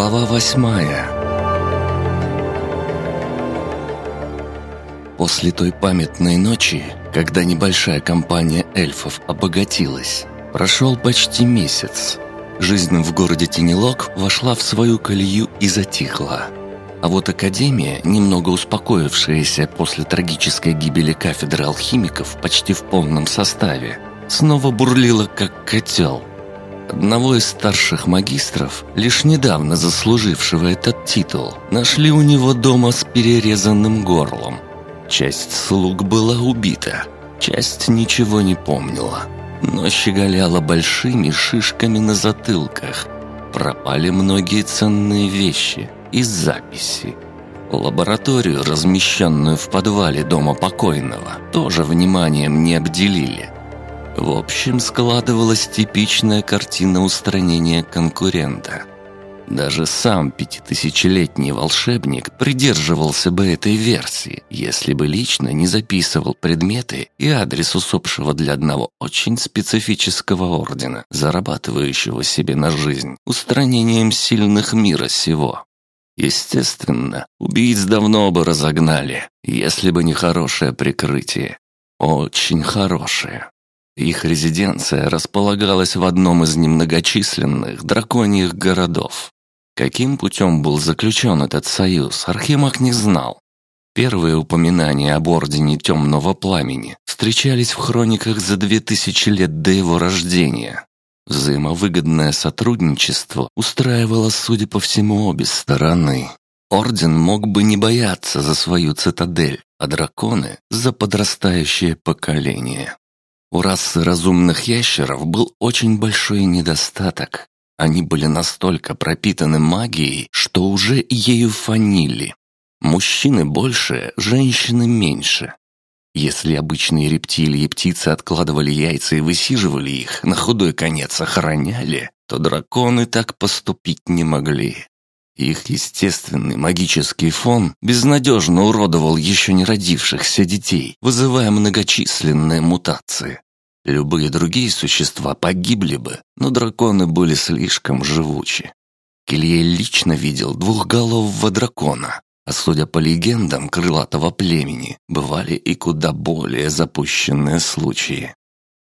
Глава восьмая После той памятной ночи, когда небольшая компания эльфов обогатилась, прошел почти месяц. Жизнь в городе Тенелок вошла в свою колею и затихла. А вот Академия, немного успокоившаяся после трагической гибели кафедры алхимиков почти в полном составе, снова бурлила как котел – Одного из старших магистров, лишь недавно заслужившего этот титул, нашли у него дома с перерезанным горлом. Часть слуг была убита, часть ничего не помнила, но щеголяла большими шишками на затылках. Пропали многие ценные вещи и записи. Лабораторию, размещенную в подвале дома покойного, тоже вниманием не обделили – в общем, складывалась типичная картина устранения конкурента. Даже сам пятитысячелетний волшебник придерживался бы этой версии, если бы лично не записывал предметы и адрес усопшего для одного очень специфического ордена, зарабатывающего себе на жизнь устранением сильных мира сего. Естественно, убийц давно бы разогнали, если бы не хорошее прикрытие. Очень хорошее. Их резиденция располагалась в одном из немногочисленных драконьих городов. Каким путем был заключен этот союз, Архимаг не знал. Первые упоминания об Ордене Темного Пламени встречались в хрониках за две тысячи лет до его рождения. Взаимовыгодное сотрудничество устраивало, судя по всему, обе стороны. Орден мог бы не бояться за свою цитадель, а драконы — за подрастающее поколение. У расы разумных ящеров был очень большой недостаток. Они были настолько пропитаны магией, что уже ею фанили. Мужчины больше, женщины меньше. Если обычные рептилии и птицы откладывали яйца и высиживали их, на худой конец охраняли, то драконы так поступить не могли. Их естественный магический фон безнадежно уродовал еще не родившихся детей, вызывая многочисленные мутации. Любые другие существа погибли бы, но драконы были слишком живучи. Кильель лично видел двухголового дракона, а судя по легендам крылатого племени, бывали и куда более запущенные случаи.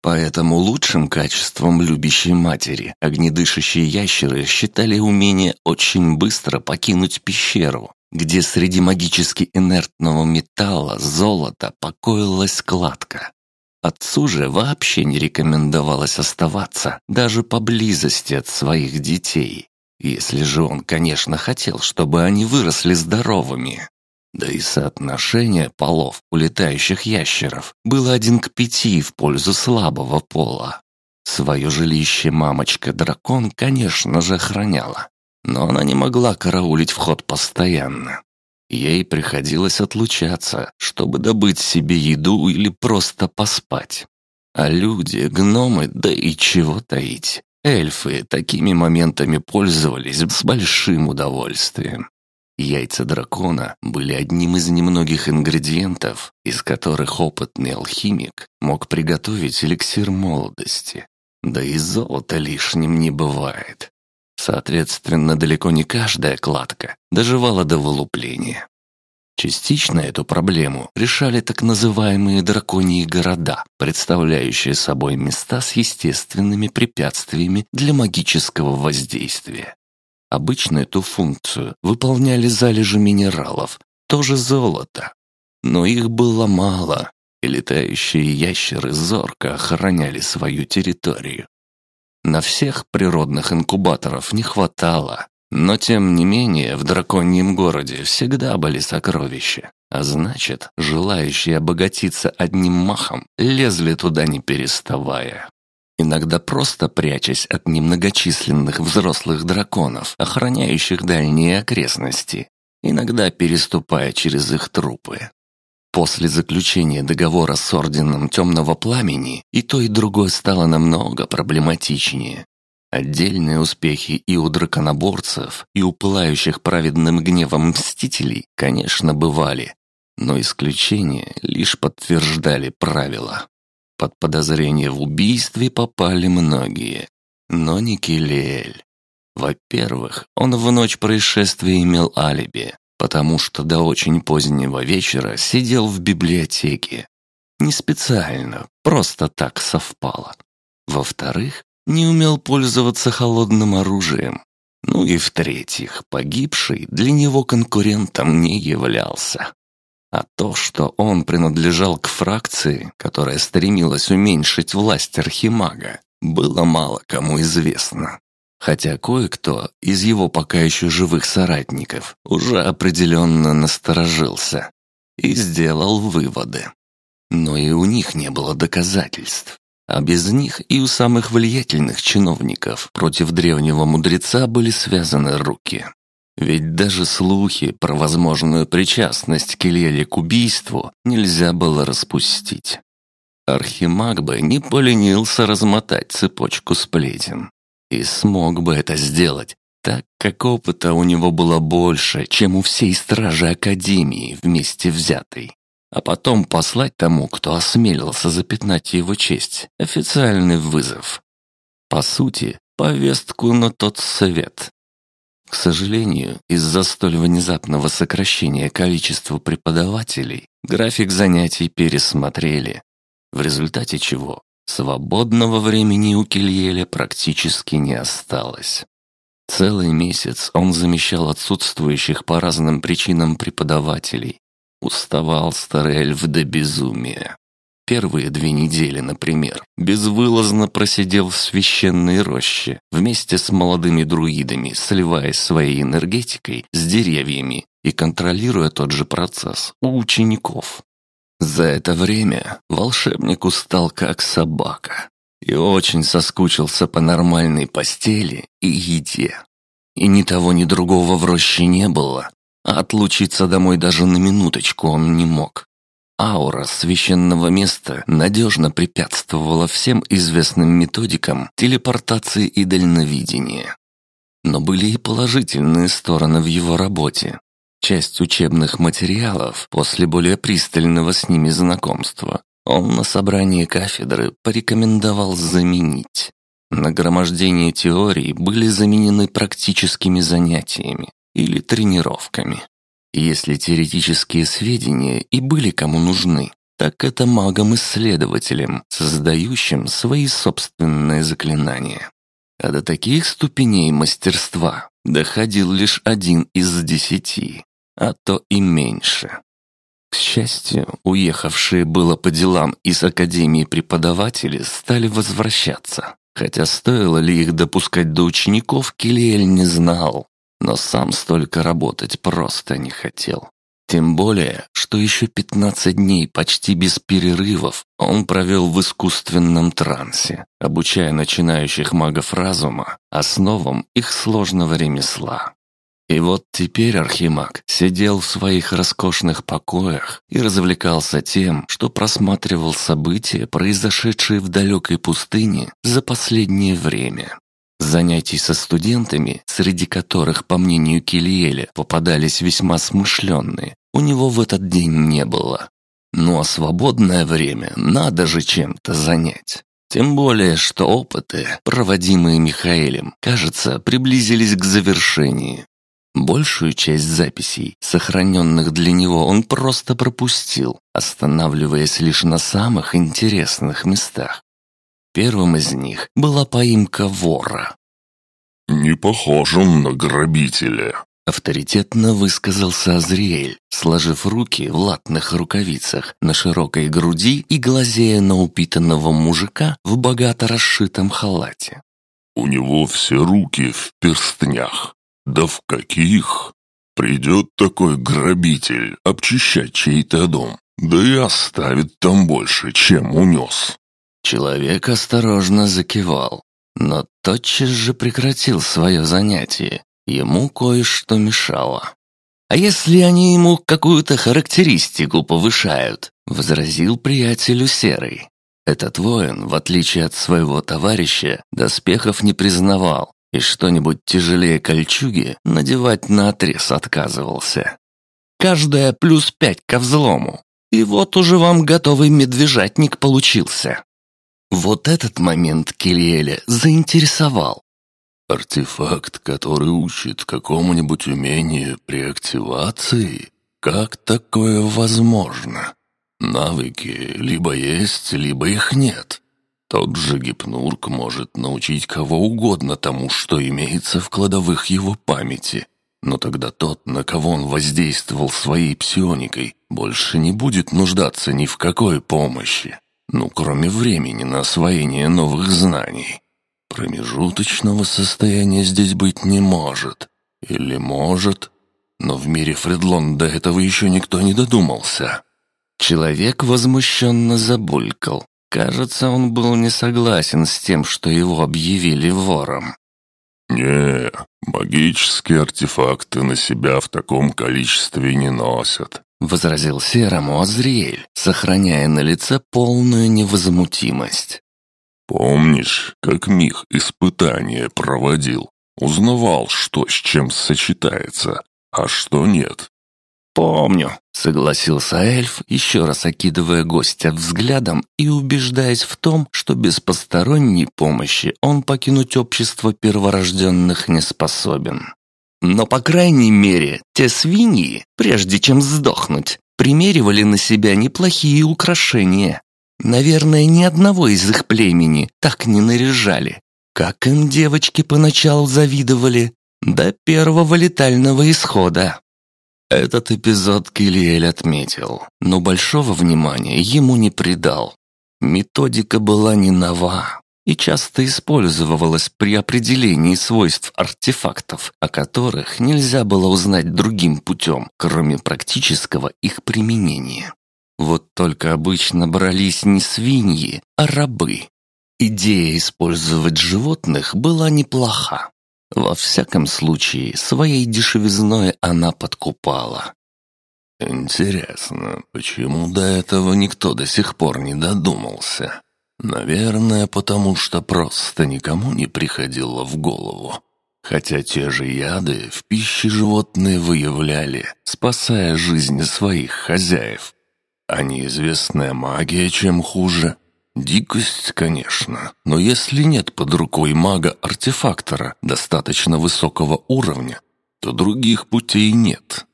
Поэтому лучшим качеством любящей матери огнедышащие ящеры считали умение очень быстро покинуть пещеру, где среди магически инертного металла, золота покоилась складка. Отцу же вообще не рекомендовалось оставаться даже поблизости от своих детей, если же он, конечно, хотел, чтобы они выросли здоровыми. Да и соотношение полов у летающих ящеров было один к пяти в пользу слабого пола. Свое жилище мамочка-дракон, конечно же, охраняла, но она не могла караулить вход постоянно. Ей приходилось отлучаться, чтобы добыть себе еду или просто поспать. А люди, гномы, да и чего таить. Эльфы такими моментами пользовались с большим удовольствием. Яйца дракона были одним из немногих ингредиентов, из которых опытный алхимик мог приготовить эликсир молодости. Да и золота лишним не бывает. Соответственно, далеко не каждая кладка доживала до вылупления. Частично эту проблему решали так называемые драконьи города, представляющие собой места с естественными препятствиями для магического воздействия. Обычно эту функцию выполняли залежи минералов, тоже золото. Но их было мало, и летающие ящеры зорко охраняли свою территорию. На всех природных инкубаторов не хватало, но тем не менее в драконьем городе всегда были сокровища, а значит, желающие обогатиться одним махом лезли туда не переставая. Иногда просто прячась от немногочисленных взрослых драконов, охраняющих дальние окрестности, иногда переступая через их трупы. После заключения договора с Орденом Темного Пламени и то, и другое стало намного проблематичнее. Отдельные успехи и у драконоборцев, и у пылающих праведным гневом мстителей, конечно, бывали, но исключения лишь подтверждали правила. Под подозрение в убийстве попали многие, но не Келиэль. Во-первых, он в ночь происшествия имел алиби, потому что до очень позднего вечера сидел в библиотеке. Не специально, просто так совпало. Во-вторых, не умел пользоваться холодным оружием. Ну и в-третьих, погибший для него конкурентом не являлся. А то, что он принадлежал к фракции, которая стремилась уменьшить власть Архимага, было мало кому известно. Хотя кое-кто из его пока еще живых соратников уже определенно насторожился и сделал выводы. Но и у них не было доказательств. А без них и у самых влиятельных чиновников против древнего мудреца были связаны руки. Ведь даже слухи про возможную причастность Келели к убийству нельзя было распустить. Архимаг бы не поленился размотать цепочку сплетен. И смог бы это сделать, так как опыта у него было больше, чем у всей стражи Академии вместе взятой. А потом послать тому, кто осмелился запятнать его честь, официальный вызов. По сути, повестку на тот совет, к сожалению, из-за столь внезапного сокращения количества преподавателей график занятий пересмотрели, в результате чего свободного времени у Кильеля практически не осталось. Целый месяц он замещал отсутствующих по разным причинам преподавателей. Уставал старый эльф до безумия. Первые две недели, например, безвылазно просидел в священной роще вместе с молодыми друидами, сливаясь своей энергетикой с деревьями и контролируя тот же процесс у учеников. За это время волшебник устал как собака и очень соскучился по нормальной постели и еде. И ни того, ни другого в роще не было, а отлучиться домой даже на минуточку он не мог. Аура священного места надежно препятствовала всем известным методикам телепортации и дальновидения. Но были и положительные стороны в его работе. Часть учебных материалов после более пристального с ними знакомства он на собрании кафедры порекомендовал заменить. Нагромождение теорий были заменены практическими занятиями или тренировками. Если теоретические сведения и были кому нужны, так это магам-исследователям, создающим свои собственные заклинания. А до таких ступеней мастерства доходил лишь один из десяти, а то и меньше. К счастью, уехавшие было по делам из Академии преподаватели стали возвращаться, хотя стоило ли их допускать до учеников, Килиэль не знал но сам столько работать просто не хотел. Тем более, что еще 15 дней почти без перерывов он провел в искусственном трансе, обучая начинающих магов разума основам их сложного ремесла. И вот теперь Архимаг сидел в своих роскошных покоях и развлекался тем, что просматривал события, произошедшие в далекой пустыне за последнее время. Занятий со студентами, среди которых, по мнению Килиэля, попадались весьма смышленные, у него в этот день не было. Ну а свободное время надо же чем-то занять. Тем более, что опыты, проводимые Михаэлем, кажется, приблизились к завершению. Большую часть записей, сохраненных для него, он просто пропустил, останавливаясь лишь на самых интересных местах. Первым из них была поимка вора. «Не похож он на грабителя», — авторитетно высказался Азриэль, сложив руки в латных рукавицах на широкой груди и глазея на упитанного мужика в богато расшитом халате. «У него все руки в перстнях. Да в каких? Придет такой грабитель обчищать чей-то дом, да и оставит там больше, чем унес». Человек осторожно закивал, но тотчас же прекратил свое занятие. Ему кое-что мешало. «А если они ему какую-то характеристику повышают?» — возразил приятелю Серый. Этот воин, в отличие от своего товарища, доспехов не признавал и что-нибудь тяжелее кольчуги надевать наотрез отказывался. «Каждая плюс пять ко взлому. И вот уже вам готовый медвежатник получился». Вот этот момент Кельеля заинтересовал. Артефакт, который учит какому-нибудь умению при активации? Как такое возможно? Навыки либо есть, либо их нет. Тот же Гипнурк может научить кого угодно тому, что имеется в кладовых его памяти. Но тогда тот, на кого он воздействовал своей псионикой, больше не будет нуждаться ни в какой помощи. Ну, кроме времени на освоение новых знаний. Промежуточного состояния здесь быть не может. Или может, но в мире Фредлон до этого еще никто не додумался. Человек возмущенно забулькал. Кажется, он был не согласен с тем, что его объявили вором. «Не, магические артефакты на себя в таком количестве не носят», — возразил Серому Азриэль, сохраняя на лице полную невозмутимость. «Помнишь, как Мих испытания проводил? Узнавал, что с чем сочетается, а что нет. «Помню», — согласился эльф, еще раз окидывая гостя взглядом и убеждаясь в том, что без посторонней помощи он покинуть общество перворожденных не способен. Но, по крайней мере, те свиньи, прежде чем сдохнуть, примеривали на себя неплохие украшения. Наверное, ни одного из их племени так не наряжали. Как им девочки поначалу завидовали, до первого летального исхода. Этот эпизод Килиэль отметил, но большого внимания ему не придал. Методика была не нова и часто использовалась при определении свойств артефактов, о которых нельзя было узнать другим путем, кроме практического их применения. Вот только обычно брались не свиньи, а рабы. Идея использовать животных была неплоха. Во всяком случае, своей дешевизной она подкупала. Интересно, почему до этого никто до сих пор не додумался? Наверное, потому что просто никому не приходило в голову. Хотя те же яды в пище животные выявляли, спасая жизни своих хозяев. А неизвестная магия чем хуже – Дикость, конечно, но если нет под рукой мага-артефактора достаточно высокого уровня, то других путей нет.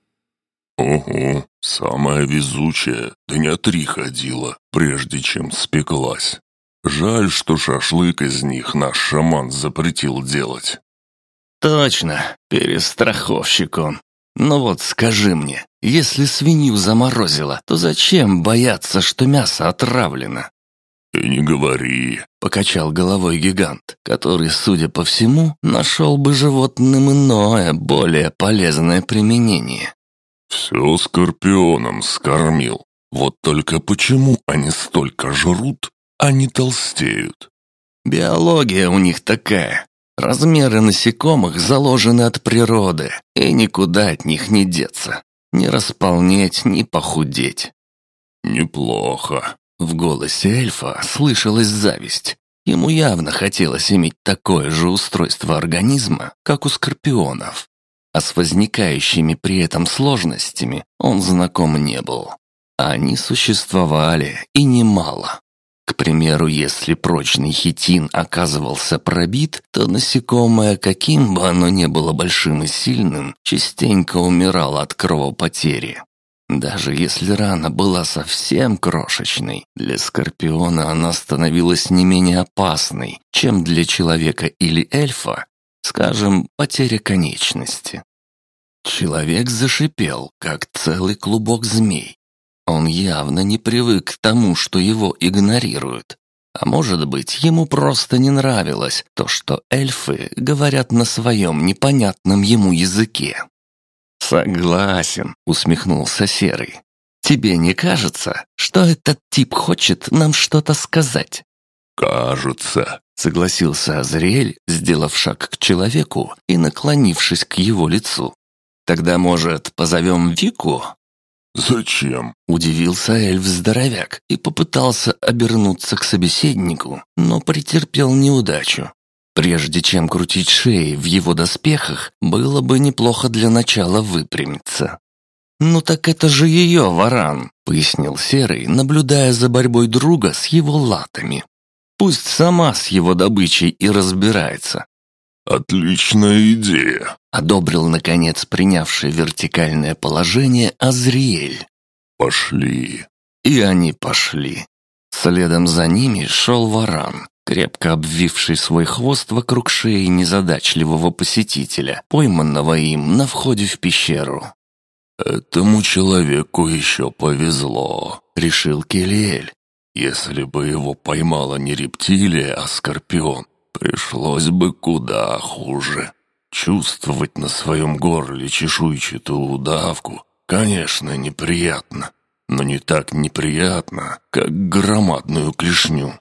Ого, самая везучая дня три ходила, прежде чем спеклась. Жаль, что шашлык из них наш шаман запретил делать. Точно, перестраховщик он. Но вот скажи мне, если свинью заморозило, то зачем бояться, что мясо отравлено? «И не говори», — покачал головой гигант, который, судя по всему, нашел бы животным иное, более полезное применение. «Все скорпионом скормил. Вот только почему они столько жрут, не толстеют?» «Биология у них такая. Размеры насекомых заложены от природы, и никуда от них не деться. Не располнеть, ни похудеть». «Неплохо», в голосе эльфа слышалась зависть. Ему явно хотелось иметь такое же устройство организма, как у скорпионов. А с возникающими при этом сложностями он знаком не был. Они существовали, и немало. К примеру, если прочный хитин оказывался пробит, то насекомое, каким бы оно ни было большим и сильным, частенько умирало от кровопотери. Даже если рана была совсем крошечной, для скорпиона она становилась не менее опасной, чем для человека или эльфа, скажем, потеря конечности. Человек зашипел, как целый клубок змей. Он явно не привык к тому, что его игнорируют. А может быть, ему просто не нравилось то, что эльфы говорят на своем непонятном ему языке. «Согласен», — усмехнулся Серый. «Тебе не кажется, что этот тип хочет нам что-то сказать?» «Кажется», — согласился Азриэль, сделав шаг к человеку и наклонившись к его лицу. «Тогда, может, позовем Вику?» «Зачем?» — удивился эльф-здоровяк и попытался обернуться к собеседнику, но претерпел неудачу. Прежде чем крутить шеи в его доспехах, было бы неплохо для начала выпрямиться. «Ну так это же ее варан», — пояснил Серый, наблюдая за борьбой друга с его латами. «Пусть сама с его добычей и разбирается. Отличная идея!» Одобрил, наконец, принявший вертикальное положение Азриэль. «Пошли!» И они пошли. Следом за ними шел варан, крепко обвивший свой хвост вокруг шеи незадачливого посетителя, пойманного им на входе в пещеру. «Этому человеку еще повезло», — решил Келиэль. «Если бы его поймала не рептилия, а скорпион, пришлось бы куда хуже. Чувствовать на своем горле чешуйчатую удавку, конечно, неприятно, но не так неприятно, как громадную клешню.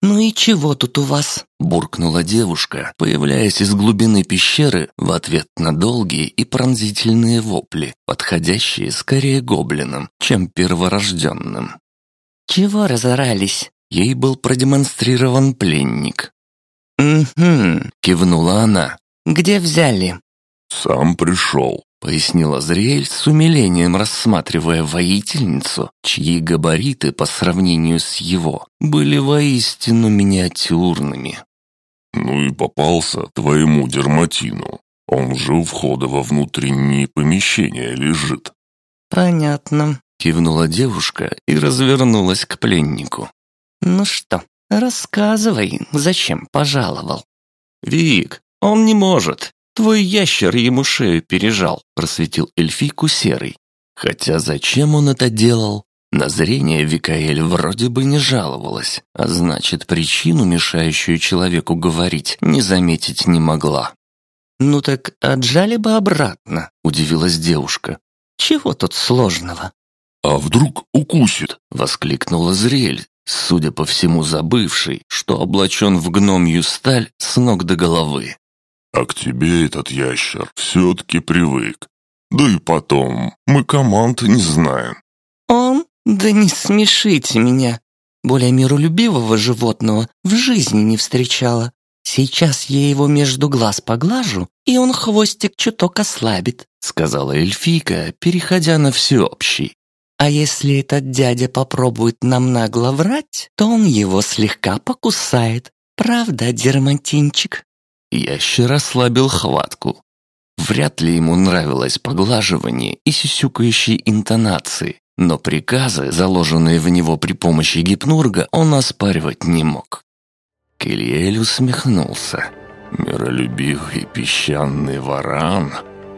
«Ну и чего тут у вас?» – буркнула девушка, появляясь из глубины пещеры в ответ на долгие и пронзительные вопли, подходящие скорее гоблинам, чем перворожденным. «Чего разорались?» Ей был продемонстрирован пленник. «Угу», – кивнула она. «Где взяли?» «Сам пришел», пояснил Азриэль с умилением, рассматривая воительницу, чьи габариты по сравнению с его были воистину миниатюрными. «Ну и попался твоему дерматину. Он же у входа во внутренние помещения лежит». «Понятно», — кивнула девушка и развернулась к пленнику. «Ну что, рассказывай, зачем пожаловал?» «Вик, он не может. «Твой ящер ему шею пережал», — просветил эльфийку серый. Хотя зачем он это делал? На зрение Викаэль вроде бы не жаловалась, а значит, причину, мешающую человеку говорить, не заметить не могла. «Ну так отжали бы обратно», — удивилась девушка. «Чего тут сложного?» «А вдруг укусит?» — воскликнула Зрель, судя по всему забывший, что облачен в гномью сталь с ног до головы. А к тебе этот ящер все-таки привык. Да и потом, мы команд не знаем». «Он? Да не смешите меня. Более миролюбивого животного в жизни не встречала. Сейчас я его между глаз поглажу, и он хвостик чуток ослабит», сказала эльфийка, переходя на всеобщий. «А если этот дядя попробует нам нагло врать, то он его слегка покусает. Правда, дермантинчик?» Ящер ослабил хватку. Вряд ли ему нравилось поглаживание и сюсюкающие интонации, но приказы, заложенные в него при помощи гипнурга, он оспаривать не мог. Кельель усмехнулся. «Миролюбивый песчаный варан.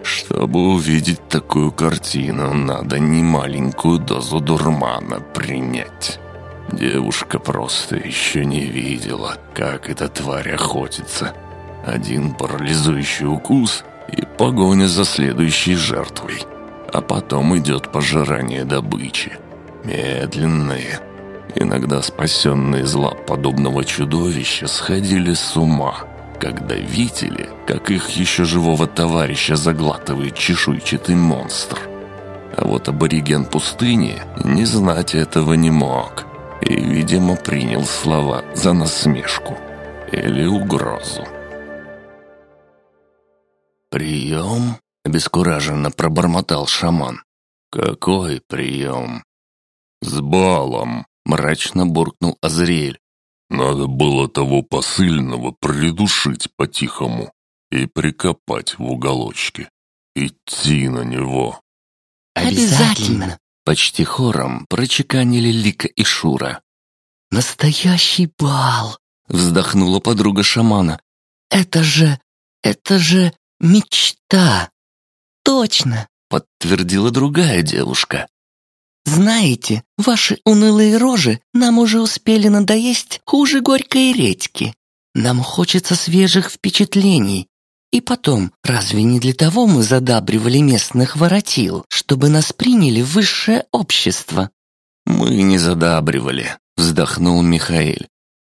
Чтобы увидеть такую картину, надо немаленькую дозу дурмана принять». Девушка просто еще не видела, как эта тварь охотится – один парализующий укус и погоня за следующей жертвой. А потом идет пожирание добычи. Медленные. Иногда спасенные из подобного чудовища сходили с ума, когда видели, как их еще живого товарища заглатывает чешуйчатый монстр. А вот абориген пустыни не знать этого не мог и, видимо, принял слова за насмешку или угрозу. «Прием?» — обескураженно пробормотал шаман. «Какой прием?» «С балом!» — мрачно буркнул Азриэль. «Надо было того посыльного придушить по-тихому и прикопать в уголочке. Идти на него». «Обязательно!» — почти хором прочеканили Лика и Шура. «Настоящий бал!» — вздохнула подруга шамана. «Это же... это же «Мечта!» «Точно!» — подтвердила другая девушка. «Знаете, ваши унылые рожи нам уже успели надоесть хуже горькой редьки. Нам хочется свежих впечатлений. И потом, разве не для того мы задабривали местных воротил, чтобы нас приняли в высшее общество?» «Мы не задабривали», — вздохнул Михаил.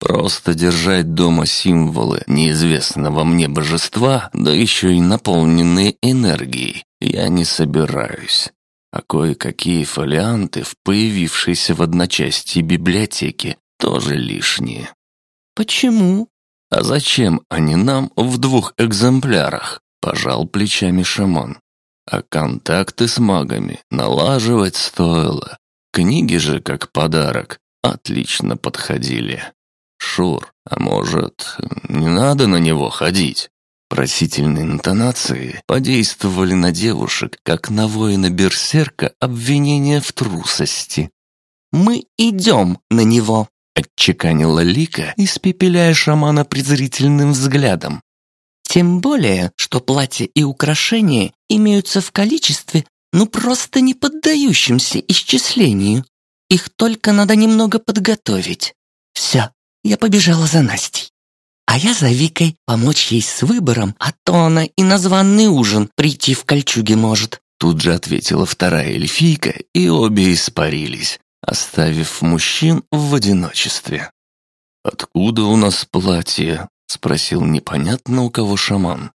Просто держать дома символы неизвестного мне божества, да еще и наполненные энергией, я не собираюсь. А кое-какие фолианты в появившейся в одночасье библиотеке тоже лишние. Почему? А зачем они нам в двух экземплярах? Пожал плечами шаман. А контакты с магами налаживать стоило. Книги же, как подарок, отлично подходили. «Шур, а может, не надо на него ходить? Просительные интонации подействовали на девушек, как на воина-берсерка обвинение в трусости. «Мы идем на него», — отчеканила Лика, испепеляя шамана презрительным взглядом. «Тем более, что платья и украшения имеются в количестве, ну просто не поддающимся исчислению. Их только надо немного подготовить. Все, я побежала за Настей. А я за Викой помочь ей с выбором, а то она и на званый ужин прийти в кольчуге может. Тут же ответила вторая эльфийка, и обе испарились, оставив мужчин в одиночестве. «Откуда у нас платье?» — спросил непонятно у кого шаман.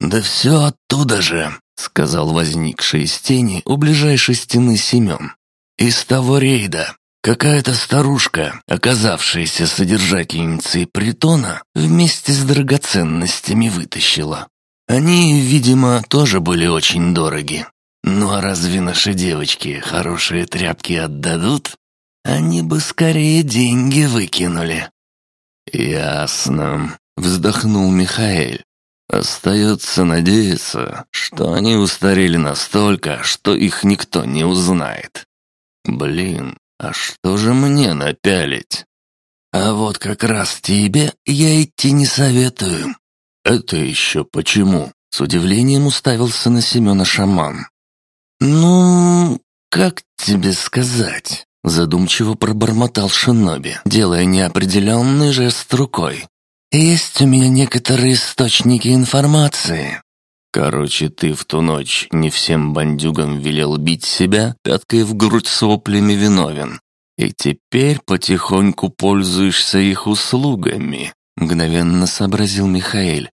«Да все оттуда же», — сказал возникший из тени у ближайшей стены Семен. «Из того рейда. Какая-то старушка, оказавшаяся содержательницей притона, вместе с драгоценностями вытащила. Они, видимо, тоже были очень дороги. Ну а разве наши девочки хорошие тряпки отдадут? Они бы скорее деньги выкинули. «Ясно», — вздохнул Михаил. «Остается надеяться, что они устарели настолько, что их никто не узнает. Блин, а что же мне напялить? А вот как раз тебе я идти не советую. Это еще почему? С удивлением уставился на Семена шаман. Ну, как тебе сказать? Задумчиво пробормотал Шиноби, делая неопределенный жест рукой. «Есть у меня некоторые источники информации, Короче, ты в ту ночь не всем бандюгам велел бить себя, пяткой в грудь соплями виновен. И теперь потихоньку пользуешься их услугами», — мгновенно сообразил Михаил.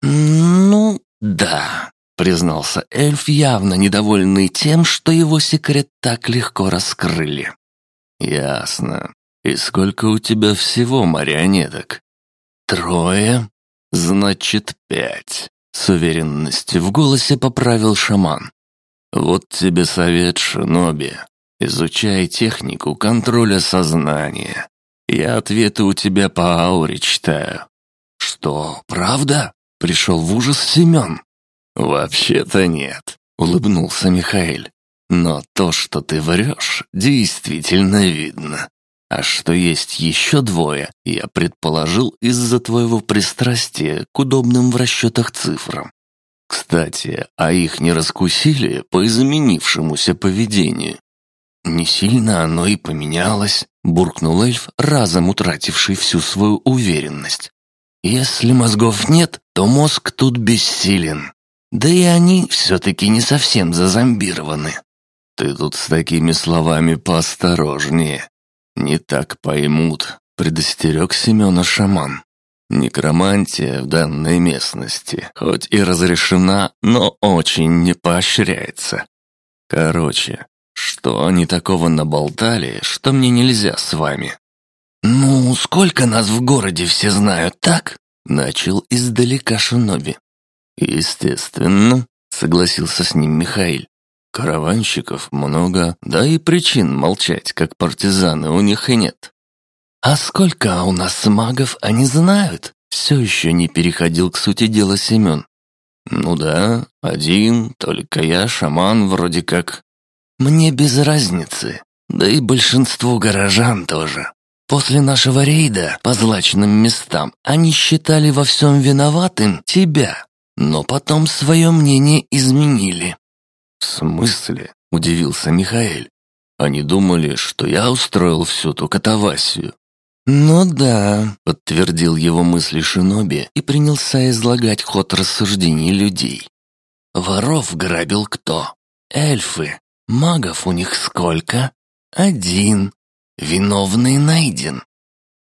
«Ну, да», — признался эльф, явно недовольный тем, что его секрет так легко раскрыли. «Ясно. И сколько у тебя всего марионеток?» «Трое. Значит, пять. С уверенностью в голосе поправил шаман. «Вот тебе совет, Шиноби. Изучай технику контроля сознания. Я ответы у тебя по ауре читаю». «Что, правда?» — пришел в ужас Семен. «Вообще-то нет», — улыбнулся Михаил. «Но то, что ты врешь, действительно видно. А что есть еще двое, я предположил из-за твоего пристрастия к удобным в расчетах цифрам. Кстати, а их не раскусили по изменившемуся поведению? Не сильно оно и поменялось, буркнул эльф, разом утративший всю свою уверенность. Если мозгов нет, то мозг тут бессилен. Да и они все-таки не совсем зазомбированы. Ты тут с такими словами поосторожнее, «Не так поймут», — предостерег Семена шаман. «Некромантия в данной местности, хоть и разрешена, но очень не поощряется. Короче, что они такого наболтали, что мне нельзя с вами?» «Ну, сколько нас в городе все знают, так?» — начал издалека Шиноби. «Естественно», — согласился с ним Михаил. Караванщиков много, да и причин молчать, как партизаны, у них и нет. А сколько у нас магов, они знают? Все еще не переходил к сути дела Семен. Ну да, один, только я, шаман вроде как. Мне без разницы, да и большинство горожан тоже. После нашего рейда по злачным местам они считали во всем виноватым тебя, но потом свое мнение изменили. «В смысле?» – удивился Михаил. «Они думали, что я устроил всю ту катавасию». «Ну да», — подтвердил его мысли Шиноби и принялся излагать ход рассуждений людей. «Воров грабил кто? Эльфы. Магов у них сколько? Один. Виновный найден.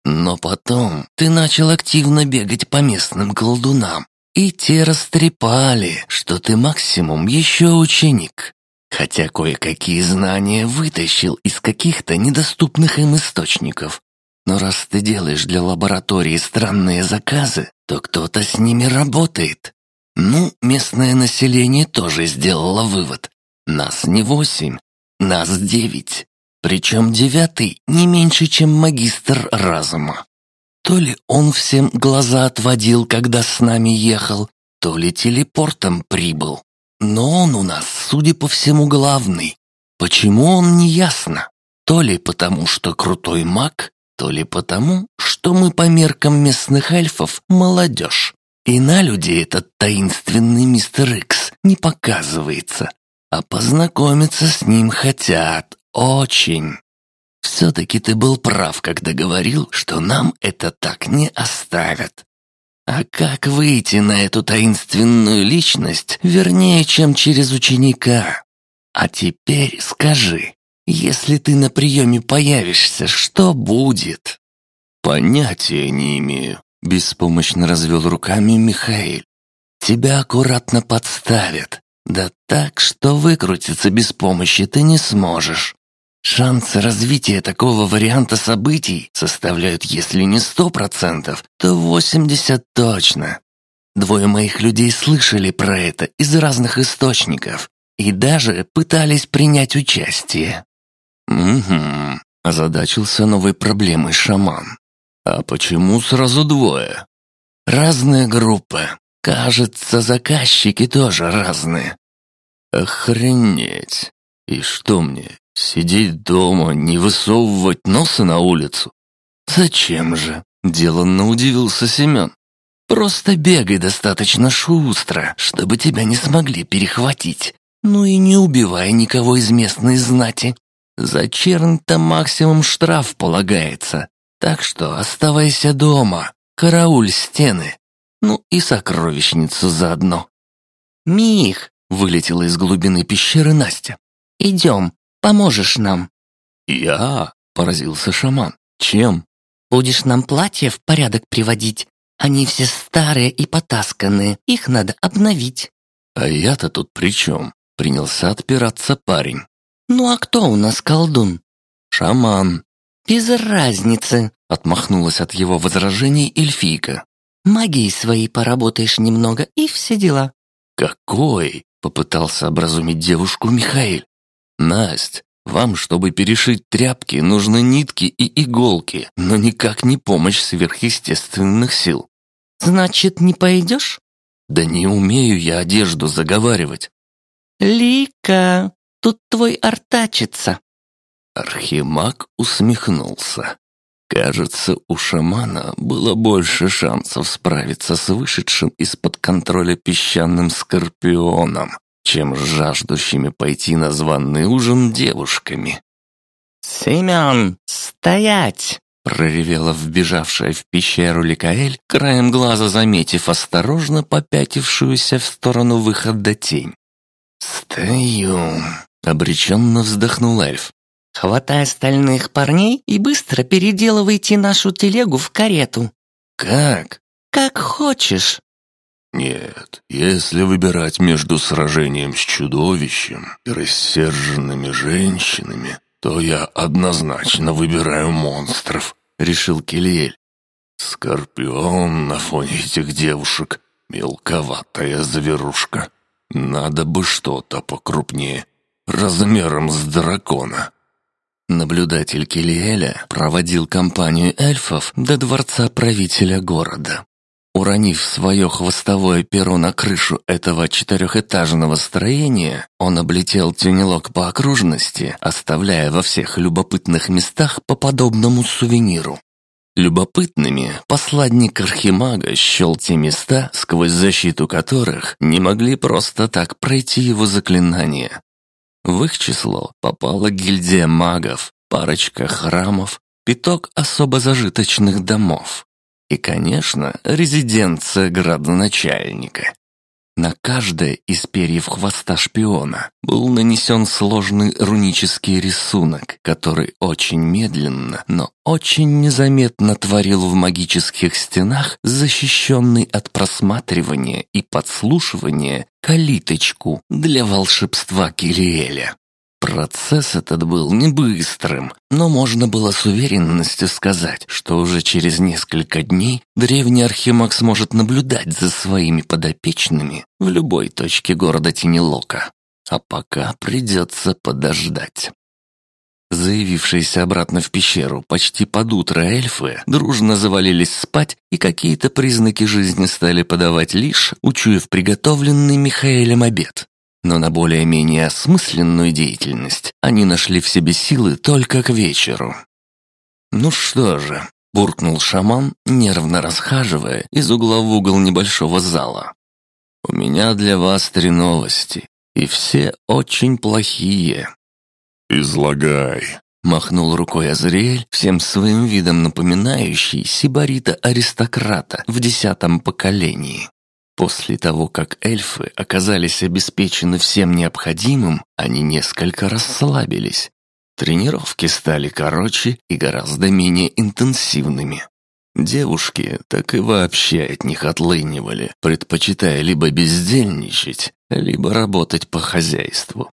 Но потом ты начал активно бегать по местным колдунам, и те растрепали, что ты максимум еще ученик, хотя кое-какие знания вытащил из каких-то недоступных им источников. Но раз ты делаешь для лаборатории странные заказы, то кто-то с ними работает. Ну, местное население тоже сделало вывод. Нас не восемь, нас девять. Причем девятый не меньше, чем магистр разума. То ли он всем глаза отводил, когда с нами ехал, то ли телепортом прибыл. Но он у нас, судя по всему, главный. Почему он не ясно? То ли потому, что крутой маг, то ли потому, что мы по меркам местных эльфов молодежь. И на людей этот таинственный мистер Икс не показывается, а познакомиться с ним хотят очень. Все-таки ты был прав, когда говорил, что нам это так не оставят. А как выйти на эту таинственную личность, вернее, чем через ученика? А теперь скажи, если ты на приеме появишься, что будет?» «Понятия не имею», — беспомощно развел руками Михаил. «Тебя аккуратно подставят, да так, что выкрутиться без помощи ты не сможешь. Шансы развития такого варианта событий составляют, если не сто процентов, то восемьдесят точно. Двое моих людей слышали про это из разных источников и даже пытались принять участие. «Угу», — озадачился новой проблемой шаман. «А почему сразу двое?» «Разные группы. Кажется, заказчики тоже разные». «Охренеть! И что мне, сидеть дома, не высовывать носа на улицу?» «Зачем же?» — деланно удивился Семен. «Просто бегай достаточно шустро, чтобы тебя не смогли перехватить. Ну и не убивай никого из местной знати. За чернь-то максимум штраф полагается. Так что оставайся дома, карауль стены. Ну и сокровищницу заодно. «Мих!» — вылетела из глубины пещеры Настя. «Идем, поможешь нам». «Я?» — поразился шаман. «Чем?» «Будешь нам платье в порядок приводить. Они все старые и потасканные, их надо обновить». «А я-то тут при чем?» — принялся отпираться парень. «Ну а кто у нас колдун?» «Шаман». «Без разницы», — отмахнулась от его возражений эльфийка. «Магией своей поработаешь немного и все дела». «Какой?» — попытался образумить девушку Михаил. «Насть, вам, чтобы перешить тряпки, нужны нитки и иголки, но никак не помощь сверхъестественных сил». «Значит, не пойдешь?» «Да не умею я одежду заговаривать». «Лика!» Тут твой артачится». Архимаг усмехнулся. Кажется, у шамана было больше шансов справиться с вышедшим из-под контроля песчаным скорпионом, чем с жаждущими пойти на званый ужин девушками. «Семен, стоять!» проревела вбежавшая в пещеру Ликаэль, краем глаза заметив осторожно попятившуюся в сторону выхода тень. «Стою!» Обреченно вздохнул эльф. «Хватай остальных парней и быстро переделывайте нашу телегу в карету». «Как?» «Как хочешь». «Нет, если выбирать между сражением с чудовищем и рассерженными женщинами, то я однозначно выбираю монстров», — решил Килиэль. «Скорпион на фоне этих девушек — мелковатая зверушка. Надо бы что-то покрупнее» размером с дракона. Наблюдатель Келиэля проводил компанию эльфов до дворца правителя города. Уронив свое хвостовое перо на крышу этого четырехэтажного строения, он облетел тюнелок по окружности, оставляя во всех любопытных местах по подобному сувениру. Любопытными посладник Архимага счел те места, сквозь защиту которых не могли просто так пройти его заклинания. В их число попала гильдия магов, парочка храмов, пяток особо зажиточных домов и, конечно, резиденция градоначальника. На каждое из перьев хвоста шпиона был нанесен сложный рунический рисунок, который очень медленно, но очень незаметно творил в магических стенах защищенный от просматривания и подслушивания калиточку для волшебства Кириэля. Процесс этот был не быстрым, но можно было с уверенностью сказать, что уже через несколько дней древний Архимаг сможет наблюдать за своими подопечными в любой точке города Тенелока. А пока придется подождать. Заявившиеся обратно в пещеру почти под утро эльфы дружно завалились спать, и какие-то признаки жизни стали подавать лишь, учуяв приготовленный Михаэлем обед. Но на более-менее осмысленную деятельность они нашли в себе силы только к вечеру. «Ну что же», — буркнул шаман, нервно расхаживая из угла в угол небольшого зала. «У меня для вас три новости, и все очень плохие. «Излагай», — махнул рукой Азриэль, всем своим видом напоминающий сибарита-аристократа в десятом поколении. После того, как эльфы оказались обеспечены всем необходимым, они несколько расслабились. Тренировки стали короче и гораздо менее интенсивными. Девушки так и вообще от них отлынивали, предпочитая либо бездельничать, либо работать по хозяйству.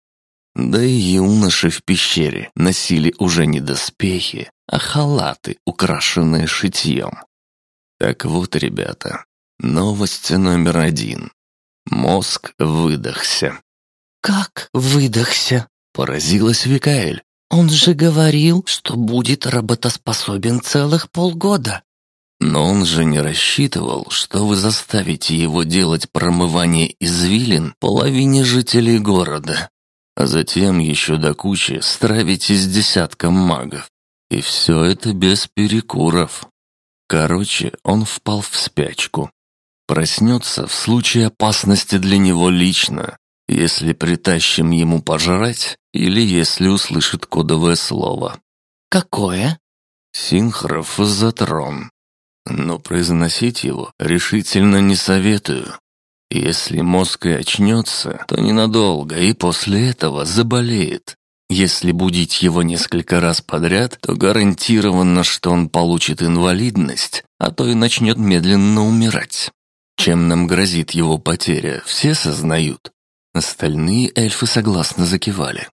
Да и юноши в пещере носили уже не доспехи, а халаты, украшенные шитьем. Так вот, ребята, новость номер один. Мозг выдохся. «Как выдохся?» – поразилась Викаэль. «Он же говорил, что будет работоспособен целых полгода». Но он же не рассчитывал, что вы заставите его делать промывание извилин половине жителей города а затем еще до кучи стравите с десятком магов. И все это без перекуров. Короче, он впал в спячку. Проснется в случае опасности для него лично, если притащим ему пожрать или если услышит кодовое слово. «Какое?» «Синхров за трон». Но произносить его решительно не советую. Если мозг и очнется, то ненадолго, и после этого заболеет. Если будить его несколько раз подряд, то гарантированно, что он получит инвалидность, а то и начнет медленно умирать. Чем нам грозит его потеря, все сознают. Остальные эльфы согласно закивали.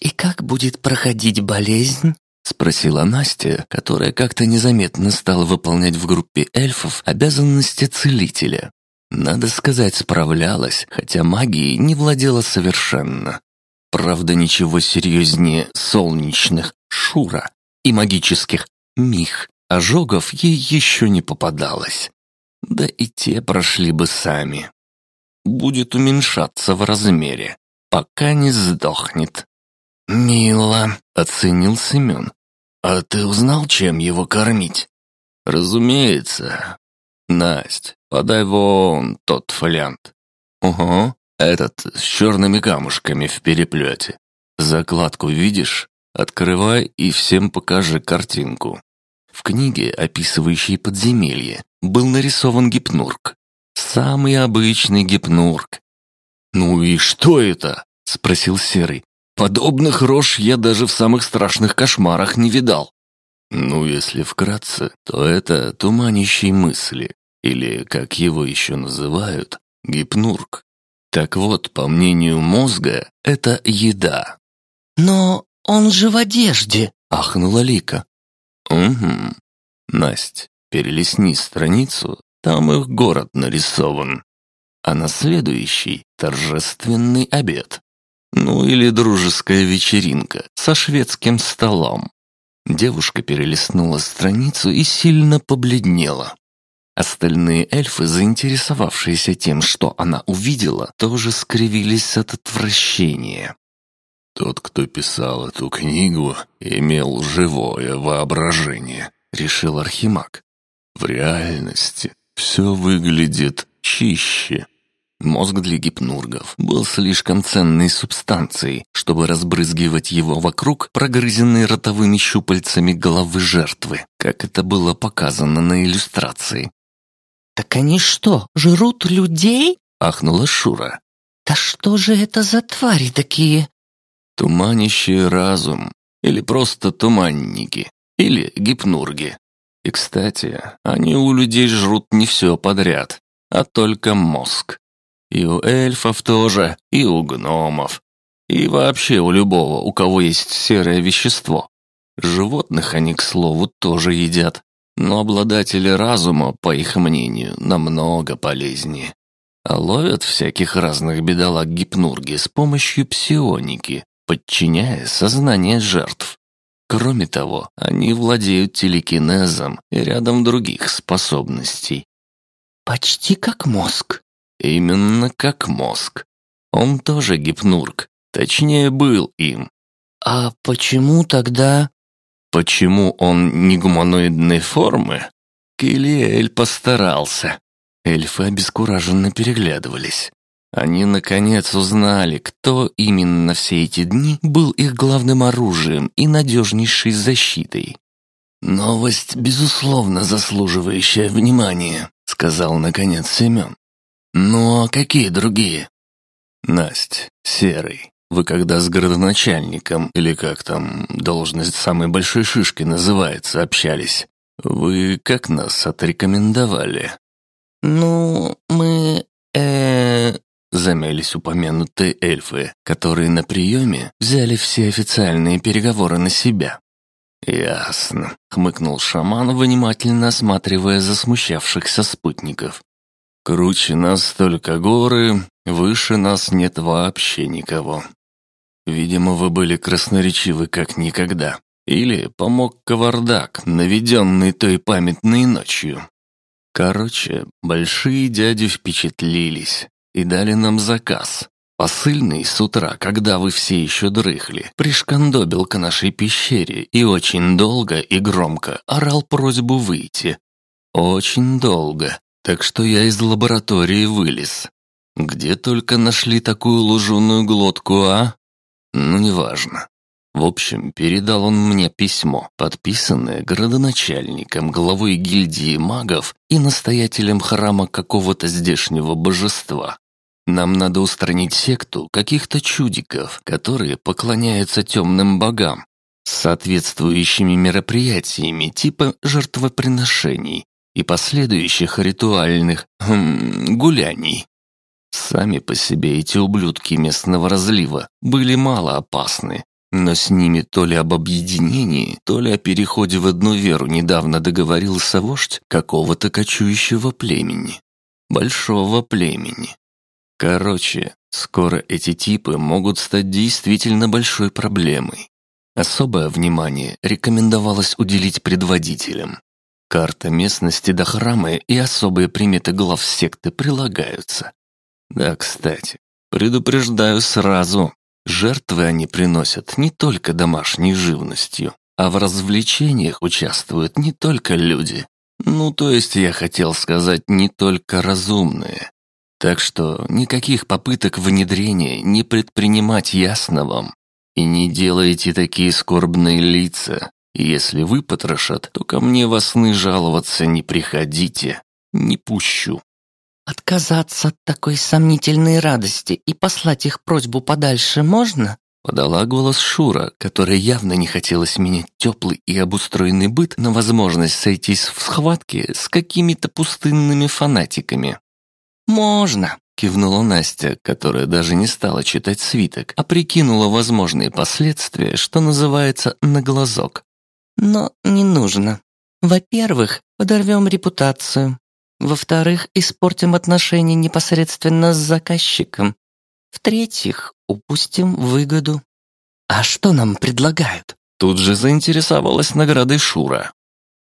«И как будет проходить болезнь?» — спросила Настя, которая как-то незаметно стала выполнять в группе эльфов обязанности целителя. Надо сказать, справлялась, хотя магией не владела совершенно. Правда, ничего серьезнее солнечных Шура и магических Мих ожогов ей еще не попадалось. Да и те прошли бы сами. Будет уменьшаться в размере, пока не сдохнет. «Мило», — оценил Семен. «А ты узнал, чем его кормить?» «Разумеется. Насть, Подай вон тот фолиант. Ого, этот с черными камушками в переплете. Закладку видишь? Открывай и всем покажи картинку. В книге, описывающей подземелье, был нарисован гипнурк. Самый обычный гипнурк. «Ну и что это?» — спросил Серый. «Подобных рож я даже в самых страшных кошмарах не видал». Ну, если вкратце, то это туманящие мысли, или, как его еще называют, гипнурк. Так вот, по мнению мозга, это еда. «Но он же в одежде!» — ахнула Лика. «Угу. Насть, перелистни страницу, там их город нарисован. А на следующий — торжественный обед. Ну или дружеская вечеринка со шведским столом». Девушка перелистнула страницу и сильно побледнела. Остальные эльфы, заинтересовавшиеся тем, что она увидела, тоже скривились от отвращения. «Тот, кто писал эту книгу, имел живое воображение», — решил Архимаг. «В реальности все выглядит чище». Мозг для гипнургов был слишком ценной субстанцией, чтобы разбрызгивать его вокруг прогрызенной ротовыми щупальцами головы жертвы, как это было показано на иллюстрации. «Так они что, жрут людей?» — ахнула Шура. «Да что же это за твари такие?» «Туманящий разум, или просто туманники, или гипнурги. И, кстати, они у людей жрут не все подряд, а только мозг. И у эльфов тоже, и у гномов, и вообще у любого, у кого есть серое вещество. Животных они, к слову, тоже едят, но обладатели разума, по их мнению, намного полезнее. А ловят всяких разных бедолаг гипнурги с помощью псионики, подчиняя сознание жертв. Кроме того, они владеют телекинезом и рядом других способностей. Почти как мозг. Именно как мозг. Он тоже гипнург, точнее был им. А почему тогда... Почему он не гуманоидной формы? Килиэль постарался. Эльфы обескураженно переглядывались. Они, наконец, узнали, кто именно все эти дни был их главным оружием и надежнейшей защитой. «Новость, безусловно, заслуживающая внимания», — сказал, наконец, Семен. «Ну, а какие другие?» «Насть, Серый, вы когда с городоначальником, или как там должность самой большой шишки называется, общались, вы как нас отрекомендовали?» «Ну, мы... э Замялись упомянутые эльфы, которые на приеме взяли все официальные переговоры на себя. «Ясно», — хмыкнул шаман, внимательно осматривая засмущавшихся спутников. «Круче нас только горы, выше нас нет вообще никого. Видимо, вы были красноречивы как никогда. Или помог кавардак, наведенный той памятной ночью. Короче, большие дяди впечатлились и дали нам заказ. Посыльный с утра, когда вы все еще дрыхли, пришкандобил к нашей пещере и очень долго и громко орал просьбу выйти. Очень долго, так что я из лаборатории вылез. Где только нашли такую луженую глотку, а? Ну, неважно. В общем, передал он мне письмо, подписанное городоначальником, главой гильдии магов и настоятелем храма какого-то здешнего божества. Нам надо устранить секту каких-то чудиков, которые поклоняются темным богам, с соответствующими мероприятиями типа жертвоприношений и последующих ритуальных хм, гуляний. Сами по себе эти ублюдки местного разлива были мало опасны, но с ними то ли об объединении, то ли о переходе в одну веру недавно договорился вождь какого-то кочующего племени. Большого племени. Короче, скоро эти типы могут стать действительно большой проблемой. Особое внимание рекомендовалось уделить предводителям. Карта местности до храма и особые приметы глав секты прилагаются. Да, кстати, предупреждаю сразу, жертвы они приносят не только домашней живностью, а в развлечениях участвуют не только люди. Ну, то есть я хотел сказать не только разумные. Так что никаких попыток внедрения не предпринимать ясно вам. И не делайте такие скорбные лица. Если вы потрошат, то ко мне во сны жаловаться не приходите. Не пущу. Отказаться от такой сомнительной радости и послать их просьбу подальше можно? Подала голос Шура, которая явно не хотелось менять теплый и обустроенный быт на возможность сойтись в схватке с какими-то пустынными фанатиками. «Можно», — кивнула Настя, которая даже не стала читать свиток, а прикинула возможные последствия, что называется, на глазок. «Но не нужно. Во-первых, подорвем репутацию. Во-вторых, испортим отношения непосредственно с заказчиком. В-третьих, упустим выгоду». «А что нам предлагают?» Тут же заинтересовалась наградой Шура.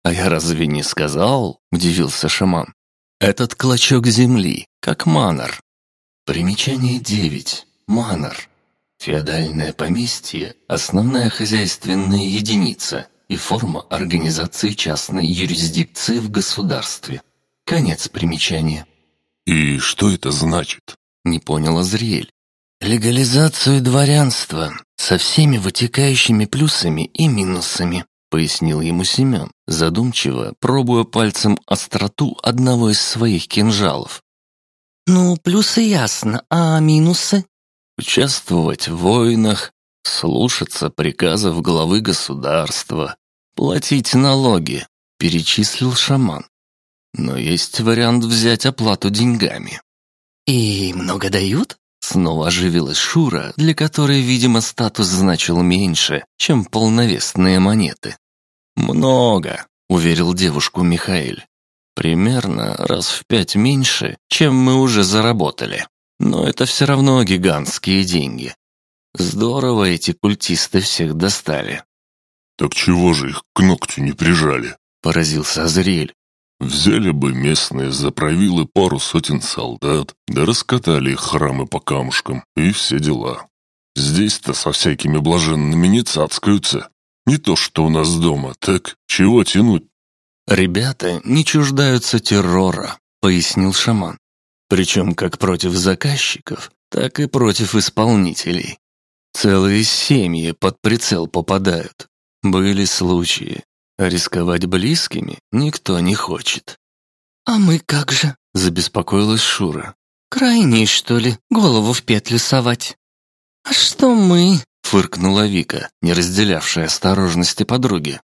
«А я разве не сказал?» – удивился шаман. Этот клочок земли, как манор. Примечание 9. Манор. Феодальное поместье – основная хозяйственная единица и форма организации частной юрисдикции в государстве. Конец примечания. «И что это значит?» – не понял Азриэль. «Легализацию дворянства со всеми вытекающими плюсами и минусами», — пояснил ему Семен, задумчиво пробуя пальцем остроту одного из своих кинжалов. «Ну, плюсы ясно, а минусы?» «Участвовать в войнах, слушаться приказов главы государства, платить налоги», — перечислил шаман. «Но есть вариант взять оплату деньгами». «И много дают?» Снова оживилась Шура, для которой, видимо, статус значил меньше, чем полновесные монеты. «Много», — уверил девушку Михаил. «Примерно раз в пять меньше, чем мы уже заработали. Но это все равно гигантские деньги. Здорово эти культисты всех достали». Так чего же их к ногтю не прижали? Поразился Азриэль. Взяли бы местные заправилы пару сотен солдат, да раскатали их храмы по камушкам, и все дела. Здесь-то со всякими блаженными не цацкаются. Не то, что у нас дома, так чего тянуть? «Ребята не чуждаются террора», — пояснил шаман. «Причем как против заказчиков, так и против исполнителей. Целые семьи под прицел попадают. Были случаи, Рисковать близкими никто не хочет. «А мы как же?» – забеспокоилась Шура. «Крайний, что ли, голову в петлю совать?» «А что мы?» – фыркнула Вика, не разделявшая осторожности подруги.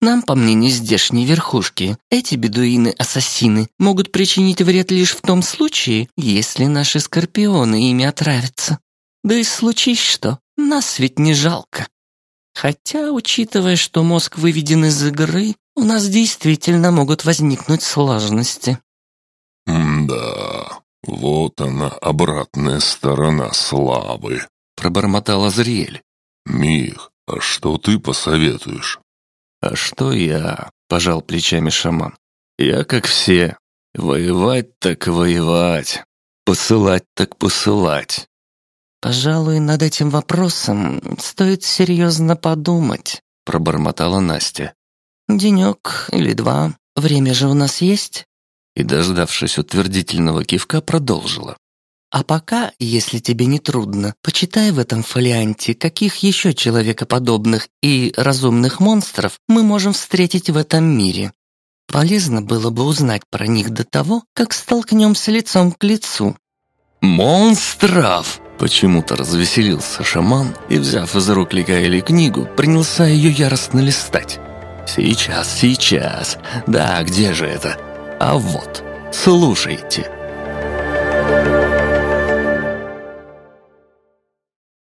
«Нам, по мнению здешней верхушки, эти бедуины-ассасины могут причинить вред лишь в том случае, если наши скорпионы ими отравятся. Да и случись что, нас ведь не жалко». Хотя, учитывая, что мозг выведен из игры, у нас действительно могут возникнуть сложности. «Да, вот она, обратная сторона славы», — пробормотал Азриэль. «Мих, а что ты посоветуешь?» «А что я?» — пожал плечами шаман. «Я как все. Воевать так воевать. Посылать так посылать. «Пожалуй, над этим вопросом стоит серьезно подумать», — пробормотала Настя. «Денек или два. Время же у нас есть?» И, дождавшись утвердительного кивка, продолжила. «А пока, если тебе не трудно, почитай в этом фолианте, каких еще человекоподобных и разумных монстров мы можем встретить в этом мире. Полезно было бы узнать про них до того, как столкнемся лицом к лицу». «Монстров!» Почему-то развеселился шаман и, взяв из рук Ликаэли книгу, принялся ее яростно листать. «Сейчас, сейчас. Да, где же это? А вот, слушайте».